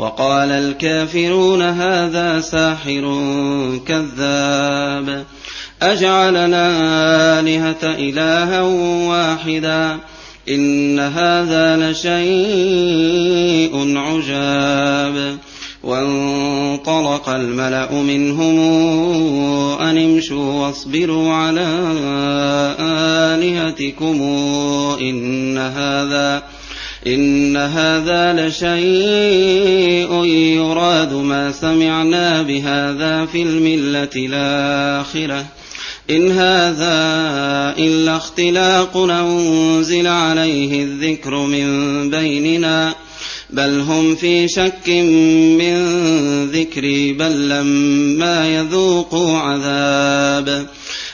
وقال الكافرون هذا ساحر كذاب. أجعلنا آلهة إلها واحدا. إن هذا لشيء عجاب. وانطلق الملأ منهم أن امشوا واصبروا على آلهتكم إن هذا إن هذا لشيء يراد ما سمعنا بهذا في الملة الآخرة. إن هذا إلا اختلاق أنزل عليه الذكر من بيننا بل هم في شك من ذكري بل لما يذوقوا عذاب.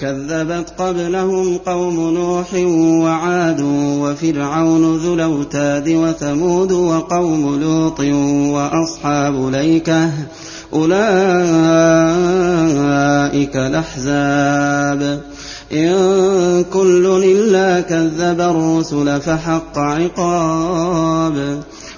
كذبت قبلهم قوم نوح وعاد وفرعون ذو الأوتاد وثمود وقوم لوط وأصحاب ليكة أولئك الأحزاب. إن كل إلا كذب الرسل فحق عقاب.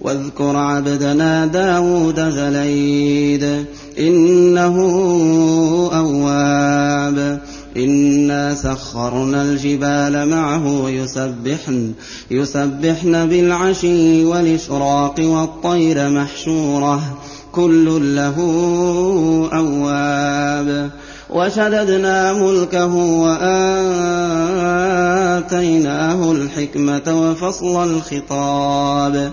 واذكر عبدنا داود زليد إنه أواب. إنا سخرنا الجبال معه يسبحن يسبحن بالعشي والإشراق والطير محشورة كل له أواب. وشددنا ملكه وآتيناه الحكمة وفصل الخطاب.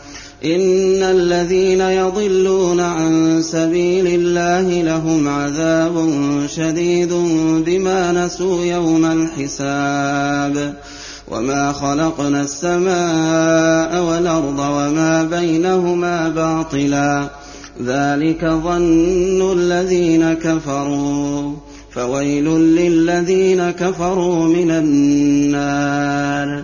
إن الذين يضلون عن سبيل الله لهم عذاب شديد بما نسوا يوم الحساب. وما خلقنا السماء والأرض وما بينهما باطلا. ذلك ظن الذين كفروا. فويل للذين كفروا من النار.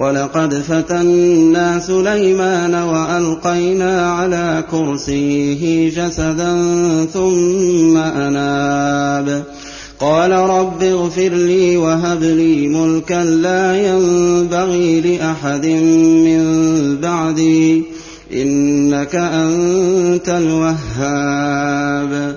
ولقد فتنا سليمان وألقينا على كرسيه جسدا ثم أناب. قال رب اغفر لي وهب لي ملكا لا ينبغي لأحد من بعدي إنك أنت الوهاب.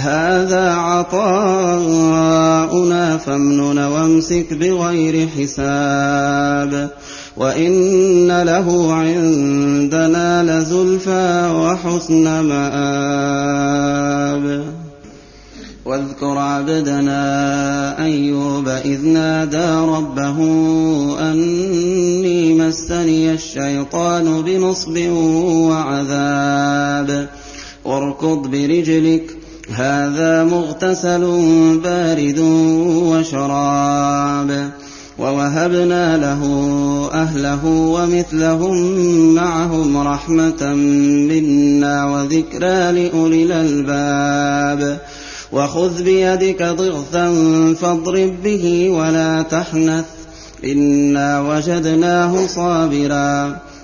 هذا عطاؤنا فامنن وامسك بغير حساب وإن له عندنا لزلفى وحسن مآب. واذكر عبدنا أيوب إذ نادى ربه أني مسني الشيطان بنصب وعذاب. واركض برجلك هذا مغتسل بارد وشراب ووهبنا له أهله ومثلهم معهم رحمة منا وذكرى لأولي الألباب. وخذ بيدك ضغثا فاضرب به ولا تحنث إنا وجدناه صابرا.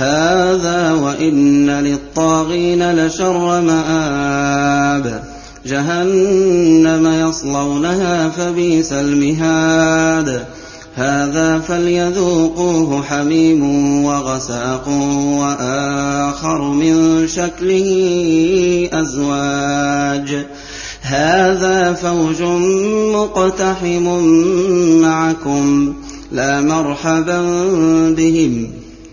هذا وإن للطاغين لشر مآب. جهنم يصلونها فبئس المهاد. هذا فليذوقوه حميم وغساق وآخر من شكله أزواج. هذا فوج مقتحم معكم. لا مرحبا بهم.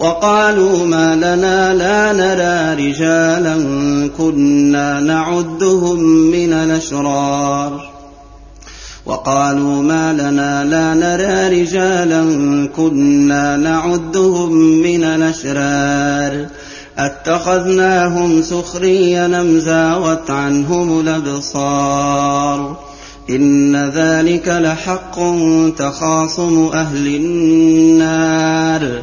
وقالوا ما لنا لا نرى رجالا كنا نعدهم من الأشرار. وقالوا ما لنا لا نرى رجالا كنا نعدهم من الأشرار. أتخذناهم سخريا ام زاغت عنهم الأبصار. إن ذلك لحق تخاصم أهل النار.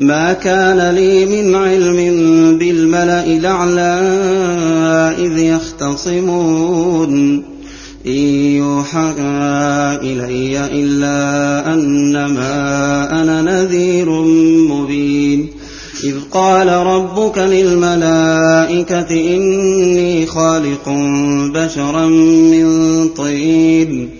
ما كان لي من علم بالملأ الأعلى إذ يختصمون. إن يوحى إلي إلا أنما أنا نذير مبين. إذ قال ربك للملائكة إني خالق بشرا من طين.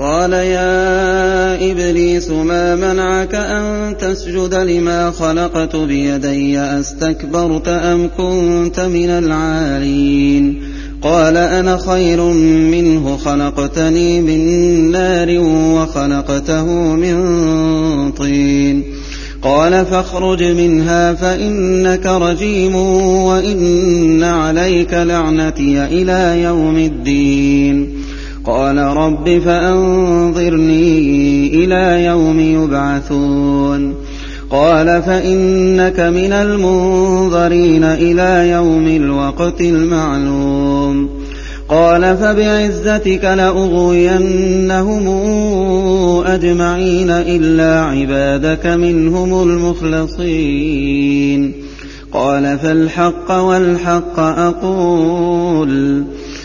قال يا إبليس ما منعك أن تسجد لما خلقت بيدي؟ أستكبرت أم كنت من العالين؟ قال أنا خير منه خلقتني من نار وخلقته من طين. قال فاخرج منها فإنك رجيم وإن عليك لعنتي إلى يوم الدين. قال رب فأنظرني إلى يوم يبعثون. قال فإنك من المنظرين إلى يوم الوقت المعلوم. قال فبعزتك لأغوينهم أجمعين إلا عبادك منهم المخلصين. قال فالحق والحق أقول.